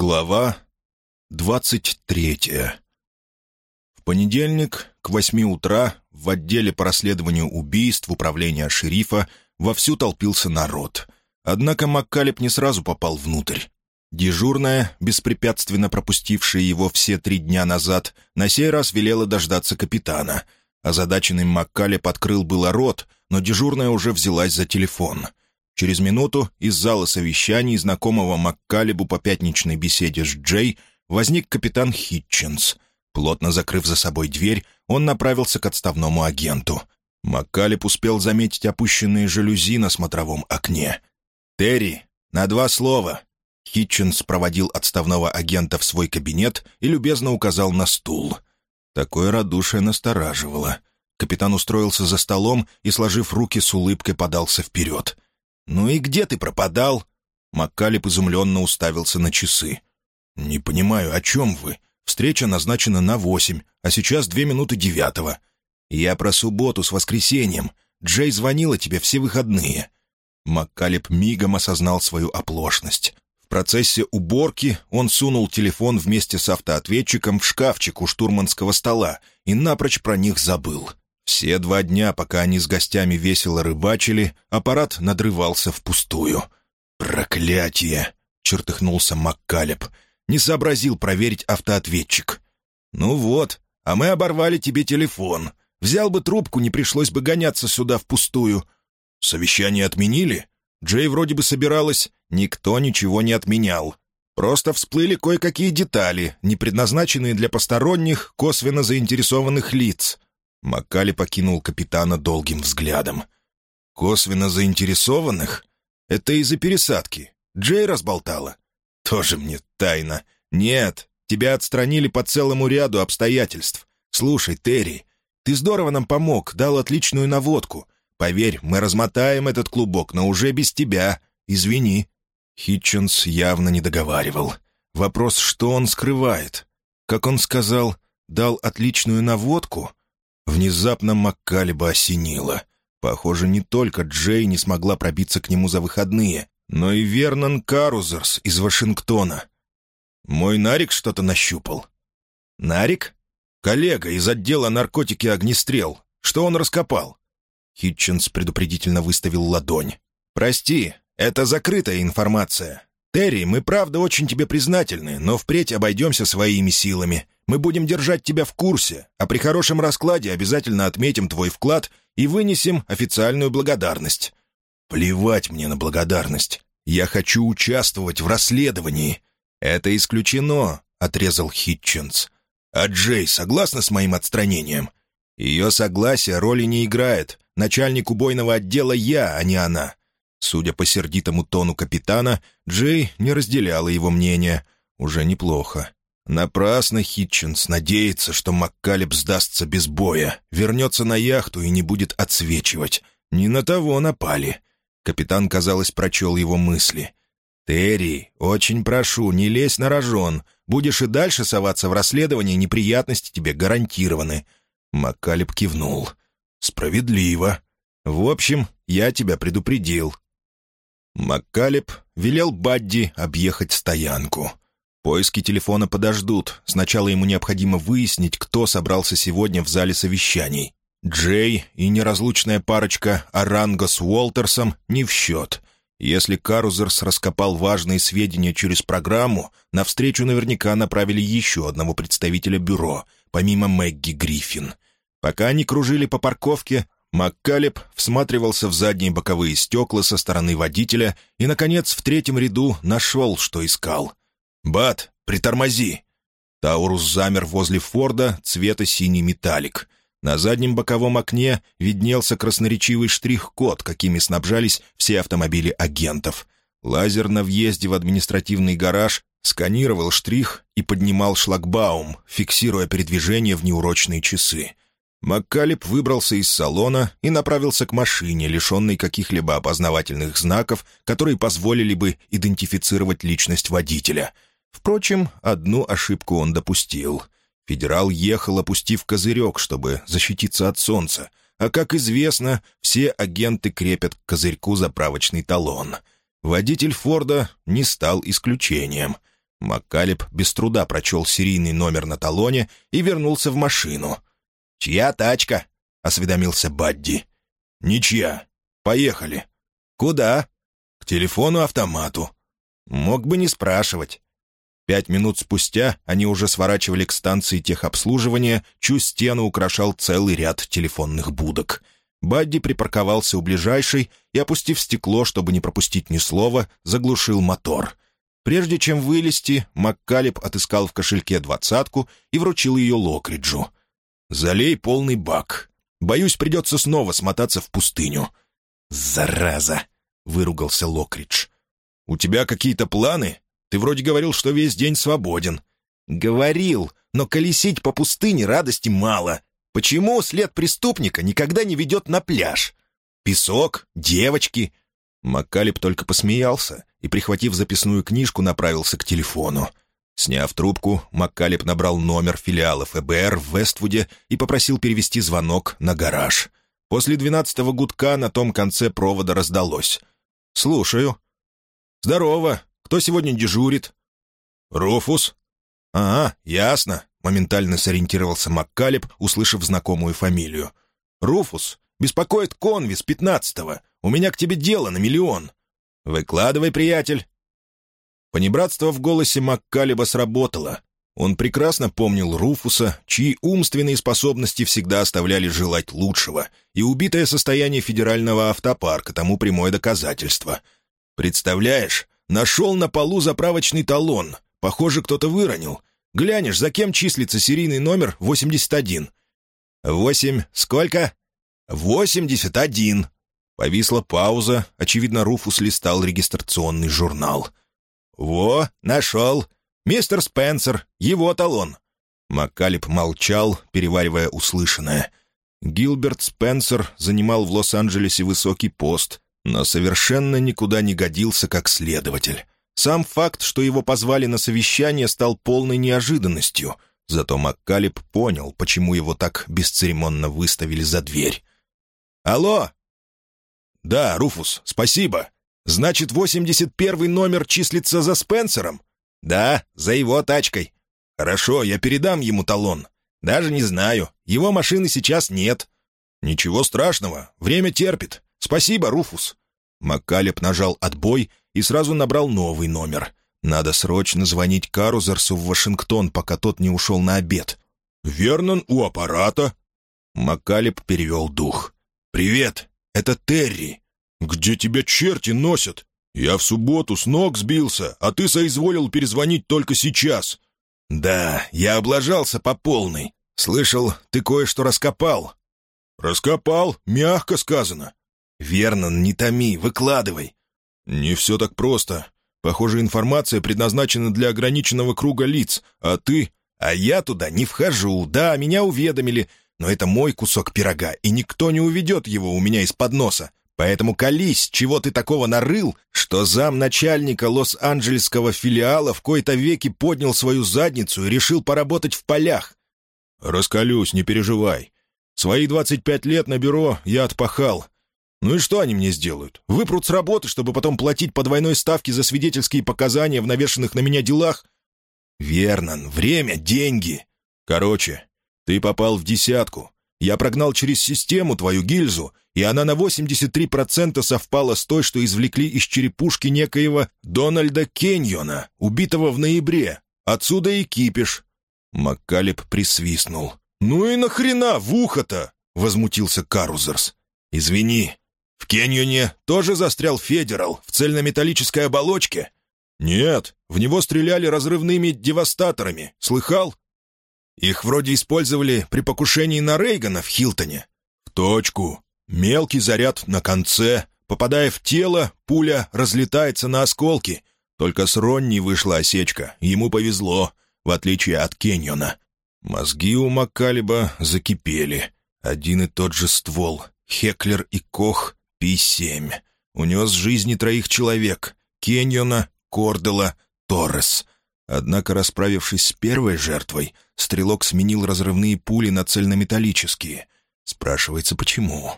Глава двадцать третья. В понедельник к восьми утра в отделе по расследованию убийств управления шерифа вовсю толпился народ. Однако Маккалеб не сразу попал внутрь. Дежурная, беспрепятственно пропустившая его все три дня назад, на сей раз велела дождаться капитана. Озадаченный Маккалеб открыл было рот, но дежурная уже взялась за телефон — Через минуту из зала совещаний, знакомого Маккалебу по пятничной беседе с Джей, возник капитан Хитченс. Плотно закрыв за собой дверь, он направился к отставному агенту. Маккалеб успел заметить опущенные жалюзи на смотровом окне. «Терри, на два слова!» Хитченс проводил отставного агента в свой кабинет и любезно указал на стул. Такое радушие настораживало. Капитан устроился за столом и, сложив руки с улыбкой, подался вперед — «Ну и где ты пропадал?» Маккалеб изумленно уставился на часы. «Не понимаю, о чем вы? Встреча назначена на восемь, а сейчас две минуты девятого. Я про субботу с воскресеньем. Джей звонила тебе все выходные». Маккалеб мигом осознал свою оплошность. В процессе уборки он сунул телефон вместе с автоответчиком в шкафчик у штурманского стола и напрочь про них забыл. Все два дня, пока они с гостями весело рыбачили, аппарат надрывался впустую. «Проклятие!» — чертыхнулся Маккалеб. «Не сообразил проверить автоответчик». «Ну вот, а мы оборвали тебе телефон. Взял бы трубку, не пришлось бы гоняться сюда впустую». «Совещание отменили?» Джей вроде бы собиралась. Никто ничего не отменял. Просто всплыли кое-какие детали, не предназначенные для посторонних, косвенно заинтересованных лиц. Маккали покинул капитана долгим взглядом. «Косвенно заинтересованных? Это из-за пересадки. Джей разболтала?» «Тоже мне тайна. Нет, тебя отстранили по целому ряду обстоятельств. Слушай, Терри, ты здорово нам помог, дал отличную наводку. Поверь, мы размотаем этот клубок, но уже без тебя. Извини». Хитченс явно не договаривал. Вопрос, что он скрывает? Как он сказал, дал отличную наводку? Внезапно Маккалеба осенило. Похоже, не только Джей не смогла пробиться к нему за выходные, но и Вернон Карузерс из Вашингтона. Мой Нарик что-то нащупал. Нарик? Коллега из отдела наркотики огнестрел. Что он раскопал? Хитченс предупредительно выставил ладонь. «Прости, это закрытая информация. Терри, мы правда очень тебе признательны, но впредь обойдемся своими силами. Мы будем держать тебя в курсе, а при хорошем раскладе обязательно отметим твой вклад и вынесем официальную благодарность». «Плевать мне на благодарность. Я хочу участвовать в расследовании». «Это исключено», — отрезал Хитченс. «А Джей согласна с моим отстранением?» «Ее согласие роли не играет. Начальник убойного отдела я, а не она». Судя по сердитому тону капитана, Джей не разделяла его мнение. Уже неплохо. Напрасно Хитченс надеется, что Маккалеб сдастся без боя, вернется на яхту и не будет отсвечивать. Не на того напали. Капитан, казалось, прочел его мысли. «Терри, очень прошу, не лезь на рожон. Будешь и дальше соваться в расследование, неприятности тебе гарантированы». Маккалеб кивнул. «Справедливо. В общем, я тебя предупредил». Маккалеб велел Бадди объехать стоянку. Поиски телефона подождут. Сначала ему необходимо выяснить, кто собрался сегодня в зале совещаний. Джей и неразлучная парочка Аранго с Уолтерсом не в счет. Если Карузерс раскопал важные сведения через программу, навстречу наверняка направили еще одного представителя бюро, помимо Мэгги Гриффин. Пока они кружили по парковке, Маккалеб всматривался в задние боковые стекла со стороны водителя и, наконец, в третьем ряду нашел, что искал. «Бат, притормози!» Таурус замер возле Форда цвета синий металлик. На заднем боковом окне виднелся красноречивый штрих-код, какими снабжались все автомобили агентов. Лазер на въезде в административный гараж сканировал штрих и поднимал шлагбаум, фиксируя передвижение в неурочные часы. Маккалеб выбрался из салона и направился к машине, лишенной каких-либо опознавательных знаков, которые позволили бы идентифицировать личность водителя — Впрочем, одну ошибку он допустил. Федерал ехал, опустив козырек, чтобы защититься от солнца, а, как известно, все агенты крепят к козырьку заправочный талон. Водитель Форда не стал исключением. Маккалеб без труда прочел серийный номер на талоне и вернулся в машину. «Чья тачка?» — осведомился Бадди. «Ничья. Поехали». «Куда?» «К телефону-автомату». «Мог бы не спрашивать». Пять минут спустя они уже сворачивали к станции техобслуживания, чью стену украшал целый ряд телефонных будок. Бадди припарковался у ближайшей и, опустив стекло, чтобы не пропустить ни слова, заглушил мотор. Прежде чем вылезти, Маккалеб отыскал в кошельке двадцатку и вручил ее Локриджу. «Залей полный бак. Боюсь, придется снова смотаться в пустыню». «Зараза!» — выругался Локридж. «У тебя какие-то планы?» Ты вроде говорил, что весь день свободен». «Говорил, но колесить по пустыне радости мало. Почему след преступника никогда не ведет на пляж? Песок, девочки». Маккалеб только посмеялся и, прихватив записную книжку, направился к телефону. Сняв трубку, Маккалеб набрал номер филиала ФБР в Вествуде и попросил перевести звонок на гараж. После двенадцатого гудка на том конце провода раздалось. «Слушаю». «Здорово. Кто сегодня дежурит?» «Руфус». «А, ясно», — моментально сориентировался Маккалеб, услышав знакомую фамилию. «Руфус, беспокоит конвис пятнадцатого. У меня к тебе дело на миллион». «Выкладывай, приятель». Понебратство в голосе Маккалеба сработало. Он прекрасно помнил Руфуса, чьи умственные способности всегда оставляли желать лучшего, и убитое состояние федерального автопарка тому прямое доказательство. «Представляешь, Нашел на полу заправочный талон. Похоже, кто-то выронил. Глянешь, за кем числится серийный номер 81. «Восемь сколько?» «Восемьдесят один». Повисла пауза. Очевидно, Руфус листал регистрационный журнал. «Во, нашел. Мистер Спенсер. Его талон». Маккалеб молчал, переваривая услышанное. Гилберт Спенсер занимал в Лос-Анджелесе высокий пост но совершенно никуда не годился как следователь. Сам факт, что его позвали на совещание, стал полной неожиданностью. Зато Маккалеб понял, почему его так бесцеремонно выставили за дверь. «Алло!» «Да, Руфус, спасибо. Значит, 81 номер числится за Спенсером?» «Да, за его тачкой». «Хорошо, я передам ему талон. Даже не знаю. Его машины сейчас нет». «Ничего страшного. Время терпит. «Спасибо, Руфус». Маккалеб нажал «Отбой» и сразу набрал новый номер. Надо срочно звонить Карузерсу в Вашингтон, пока тот не ушел на обед. «Вернон у аппарата». Маккалеб перевел дух. «Привет, это Терри. Где тебя черти носят? Я в субботу с ног сбился, а ты соизволил перезвонить только сейчас». «Да, я облажался по полной. Слышал, ты кое-что раскопал». «Раскопал, мягко сказано. «Вернон, не томи, выкладывай». «Не все так просто. Похоже, информация предназначена для ограниченного круга лиц, а ты...» «А я туда не вхожу. Да, меня уведомили, но это мой кусок пирога, и никто не уведет его у меня из-под носа. Поэтому колись, чего ты такого нарыл, что замначальника Лос-Анджелесского филиала в кои-то веки поднял свою задницу и решил поработать в полях». «Раскалюсь, не переживай. Свои двадцать пять лет на бюро я отпахал. Ну и что они мне сделают? Выпрут с работы, чтобы потом платить по двойной ставке за свидетельские показания в навешанных на меня делах? Вернон, время, деньги. Короче, ты попал в десятку. Я прогнал через систему твою гильзу, и она на 83% совпала с той, что извлекли из черепушки некоего Дональда Кеньона, убитого в ноябре. Отсюда и кипиш. Маккалеб присвистнул. «Ну и нахрена в ухо-то?» — возмутился Карузерс. «Извини, в Кеньоне тоже застрял Федерал в цельнометаллической оболочке? Нет, в него стреляли разрывными девастаторами. Слыхал? Их вроде использовали при покушении на Рейгана в Хилтоне. В точку. Мелкий заряд на конце. Попадая в тело, пуля разлетается на осколки. Только с Ронни вышла осечка. Ему повезло, в отличие от Кеньона. Мозги у Маккалиба закипели. Один и тот же ствол. Хеклер и Кох Пи-7. Унес жизни троих человек — Кеньона, Кордела, Торрес. Однако, расправившись с первой жертвой, стрелок сменил разрывные пули на цельнометаллические. Спрашивается, почему?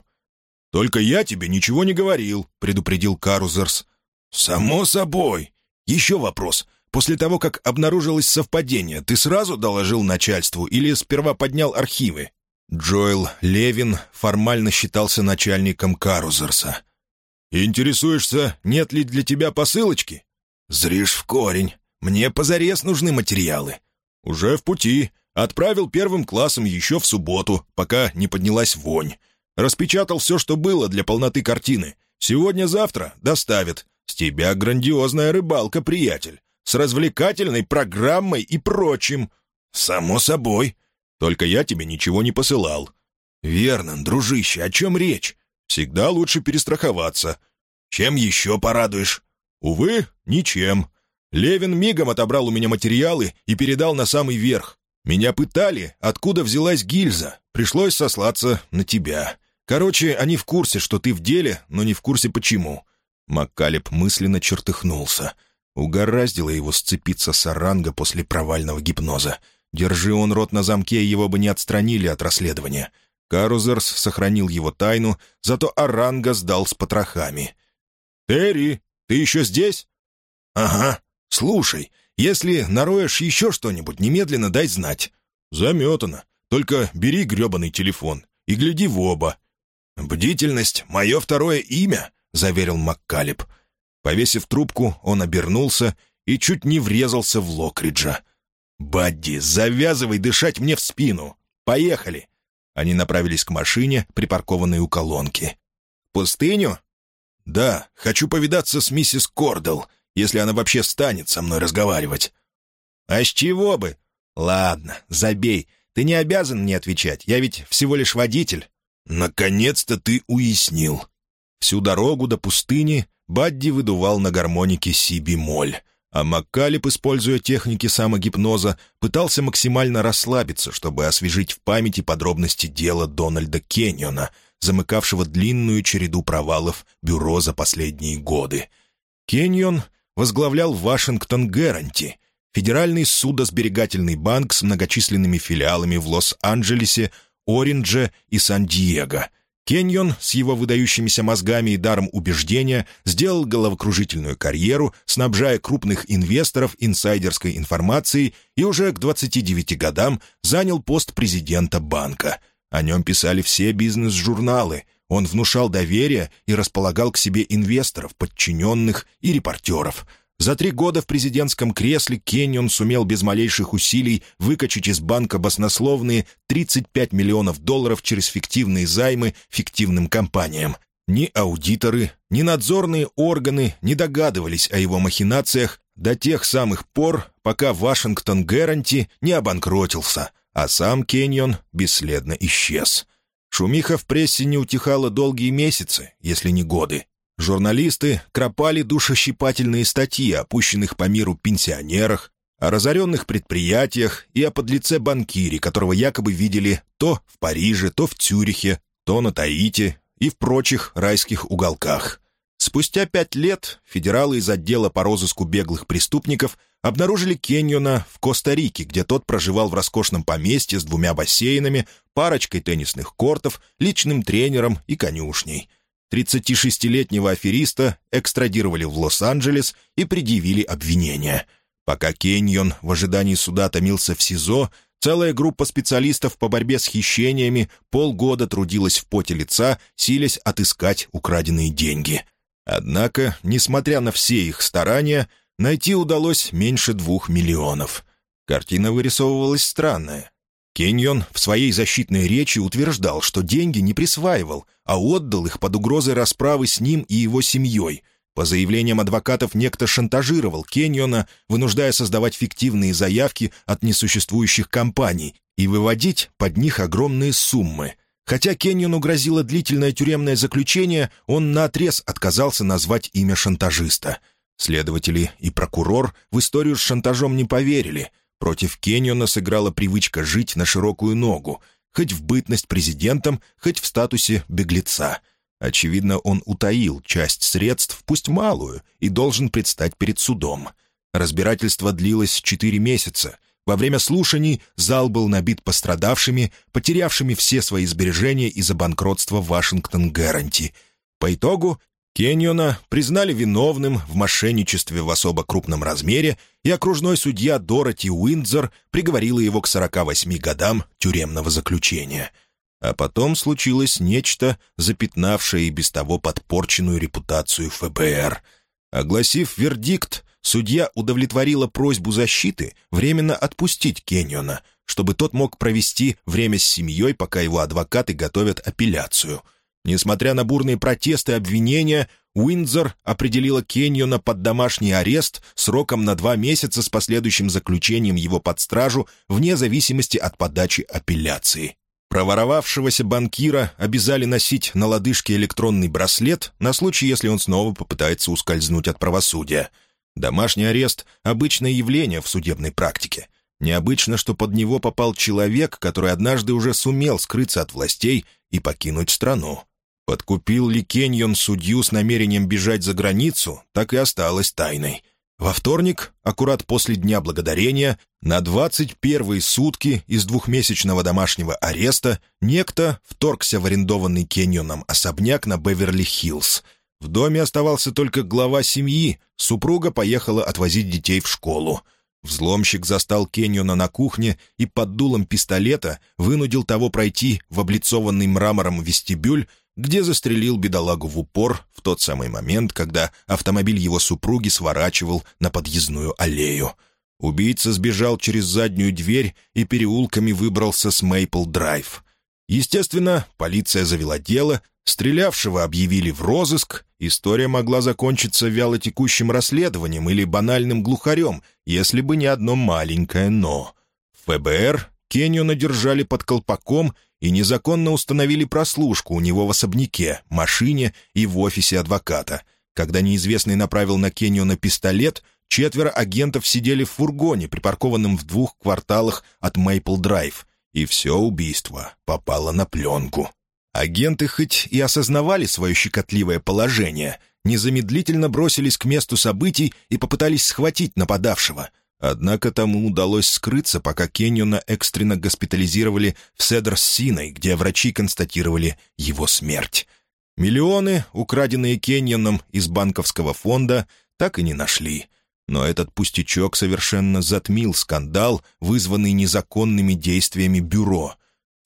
«Только я тебе ничего не говорил», — предупредил Карузерс. «Само собой. Еще вопрос. После того, как обнаружилось совпадение, ты сразу доложил начальству или сперва поднял архивы?» Джоэл Левин формально считался начальником Карузерса. «Интересуешься, нет ли для тебя посылочки?» «Зришь в корень. Мне позарез нужны материалы». «Уже в пути. Отправил первым классом еще в субботу, пока не поднялась вонь. Распечатал все, что было для полноты картины. Сегодня-завтра доставят. С тебя грандиозная рыбалка, приятель. С развлекательной программой и прочим. Само собой. Только я тебе ничего не посылал. Верно, дружище, о чем речь? Всегда лучше перестраховаться. Чем еще порадуешь? Увы, ничем. Левин мигом отобрал у меня материалы и передал на самый верх. Меня пытали, откуда взялась гильза. Пришлось сослаться на тебя. Короче, они в курсе, что ты в деле, но не в курсе почему». Маккалеб мысленно чертыхнулся. Угораздило его сцепиться с Оранго после провального гипноза. Держи он рот на замке, его бы не отстранили от расследования. Карузерс сохранил его тайну, зато Оранго сдал с потрохами. «Терри, ты еще здесь?» «Ага. Слушай, если нароешь еще что-нибудь, немедленно дай знать». «Заметано. Только бери гребаный телефон и гляди в оба». «Бдительность — мое второе имя», — заверил Маккалеб. Повесив трубку, он обернулся и чуть не врезался в Локриджа. «Бадди, завязывай дышать мне в спину! Поехали!» Они направились к машине, припаркованной у колонки. «Пустыню?» «Да, хочу повидаться с миссис Кордел если она вообще станет со мной разговаривать. «А с чего бы?» «Ладно, забей. Ты не обязан мне отвечать. Я ведь всего лишь водитель». «Наконец-то ты уяснил». Всю дорогу до пустыни Бадди выдувал на гармонике си-бемоль, а Маккалеб, используя техники самогипноза, пытался максимально расслабиться, чтобы освежить в памяти подробности дела Дональда Кенниона, замыкавшего длинную череду провалов бюро за последние годы. Кеннион возглавлял Вашингтон Гэранти, федеральный судосберегательный банк с многочисленными филиалами в Лос-Анджелесе, Оринже и Сан-Диего. Кеньон с его выдающимися мозгами и даром убеждения сделал головокружительную карьеру, снабжая крупных инвесторов инсайдерской информацией и уже к 29 годам занял пост президента банка. О нем писали все бизнес-журналы – он внушал доверие и располагал к себе инвесторов, подчиненных и репортеров. За три года в президентском кресле Кеннион сумел без малейших усилий выкачать из банка баснословные 35 миллионов долларов через фиктивные займы фиктивным компаниям. Ни аудиторы, ни надзорные органы не догадывались о его махинациях до тех самых пор, пока Вашингтон Гэранти не обанкротился, а сам Кеннион бесследно исчез. Шумиха в прессе не утихала долгие месяцы, если не годы. Журналисты кропали душещипательные статьи о пущенных по миру пенсионерах, о разоренных предприятиях и о подлеце банкире, которого якобы видели то в Париже, то в Цюрихе, то на Таити и в прочих райских уголках. Спустя пять лет федералы из отдела по розыску беглых преступников обнаружили Кеньона в Коста-Рике, где тот проживал в роскошном поместье с двумя бассейнами, парочкой теннисных кортов, личным тренером и конюшней. 36-летнего афериста экстрадировали в Лос-Анджелес и предъявили обвинения. Пока Кеньон в ожидании суда томился в СИЗО, целая группа специалистов по борьбе с хищениями полгода трудилась в поте лица, силясь отыскать украденные деньги — Однако, несмотря на все их старания, найти удалось меньше двух миллионов. Картина вырисовывалась странная. Кеньон в своей защитной речи утверждал, что деньги не присваивал, а отдал их под угрозой расправы с ним и его семьей. По заявлениям адвокатов, некто шантажировал Кеньона, вынуждая создавать фиктивные заявки от несуществующих компаний и выводить под них огромные суммы. Хотя Кеньону грозило длительное тюремное заключение, он наотрез отказался назвать имя шантажиста. Следователи и прокурор в историю с шантажом не поверили. Против Кеньона сыграла привычка жить на широкую ногу, хоть в бытность президентом, хоть в статусе беглеца. Очевидно, он утаил часть средств, пусть малую, и должен предстать перед судом. Разбирательство длилось четыре месяца — во время слушаний зал был набит пострадавшими, потерявшими все свои сбережения из-за банкротства Вашингтон Гэранти. По итогу Кеньона признали виновным в мошенничестве в особо крупном размере, и окружной судья Дороти Уиндзор приговорила его к 48 годам тюремного заключения. А потом случилось нечто, запятнавшее и без того подпорченную репутацию ФБР. Огласив вердикт, судья удовлетворила просьбу защиты временно отпустить Кеньона, чтобы тот мог провести время с семьей, пока его адвокаты готовят апелляцию — Несмотря на бурные протесты и обвинения, Уиндзор определила Кеньона под домашний арест сроком на два месяца с последующим заключением его под стражу вне зависимости от подачи апелляции. Проворовавшегося банкира обязали носить на лодыжке электронный браслет на случай, если он снова попытается ускользнуть от правосудия. Домашний арест — обычное явление в судебной практике. Необычно, что под него попал человек, который однажды уже сумел скрыться от властей и покинуть страну. Подкупил ли Кеньон судью с намерением бежать за границу, так и осталось тайной. Во вторник, аккурат после Дня Благодарения, на 21 сутки из двухмесячного домашнего ареста некто вторгся в арендованный Кеньоном особняк на Беверли-Хиллз. В доме оставался только глава семьи, супруга поехала отвозить детей в школу. Взломщик застал Кеньона на кухне и под дулом пистолета вынудил того пройти в облицованный мрамором вестибюль, где застрелил бедолагу в упор в тот самый момент, когда автомобиль его супруги сворачивал на подъездную аллею. Убийца сбежал через заднюю дверь и переулками выбрался с Мейпл-драйв. Естественно, полиция завела дело, стрелявшего объявили в розыск, история могла закончиться вялотекущим расследованием или банальным глухарем, если бы не одно маленькое «но». ФБР Кеню надержали под колпаком и незаконно установили прослушку у него в особняке, машине и в офисе адвоката. Когда неизвестный направил на Кению на пистолет, четверо агентов сидели в фургоне, припаркованном в двух кварталах от Мейпл-Драйв, и все убийство попало на пленку. Агенты хоть и осознавали свое щекотливое положение, незамедлительно бросились к месту событий и попытались схватить нападавшего — Однако тому удалось скрыться, пока Кеньона экстренно госпитализировали в Седр-Синой, где врачи констатировали его смерть. Миллионы, украденные Кеньоном из банковского фонда, так и не нашли. Но этот пустячок совершенно затмил скандал, вызванный незаконными действиями бюро.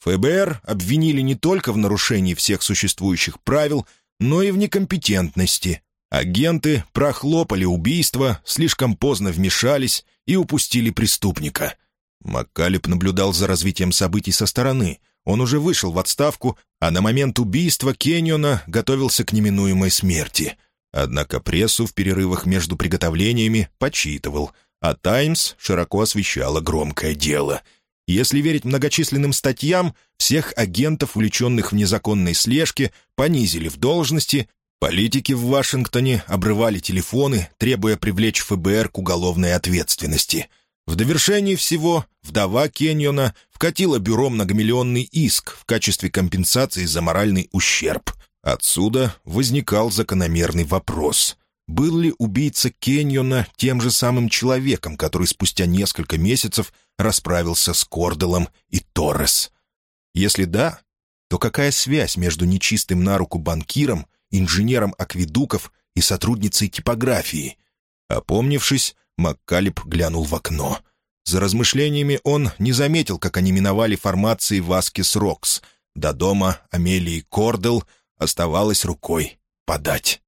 ФБР обвинили не только в нарушении всех существующих правил, но и в некомпетентности. Агенты прохлопали убийство, слишком поздно вмешались и упустили преступника. Маккалеб наблюдал за развитием событий со стороны. Он уже вышел в отставку, а на момент убийства Кенниона готовился к неминуемой смерти. Однако прессу в перерывах между приготовлениями почитывал, а «Таймс» широко освещала громкое дело. Если верить многочисленным статьям, всех агентов, увлеченных в незаконной слежке, понизили в должности Политики в Вашингтоне обрывали телефоны, требуя привлечь ФБР к уголовной ответственности. В довершении всего вдова Кеньона вкатила бюро многомиллионный иск в качестве компенсации за моральный ущерб. Отсюда возникал закономерный вопрос. Был ли убийца Кеньона тем же самым человеком, который спустя несколько месяцев расправился с Корделом и Торрес? Если да, то какая связь между нечистым на руку банкиром инженером акведуков и сотрудницей типографии. Опомнившись, Маккалеб глянул в окно. За размышлениями он не заметил, как они миновали формации Васкис Рокс. До дома Амелии Кордел оставалось рукой подать.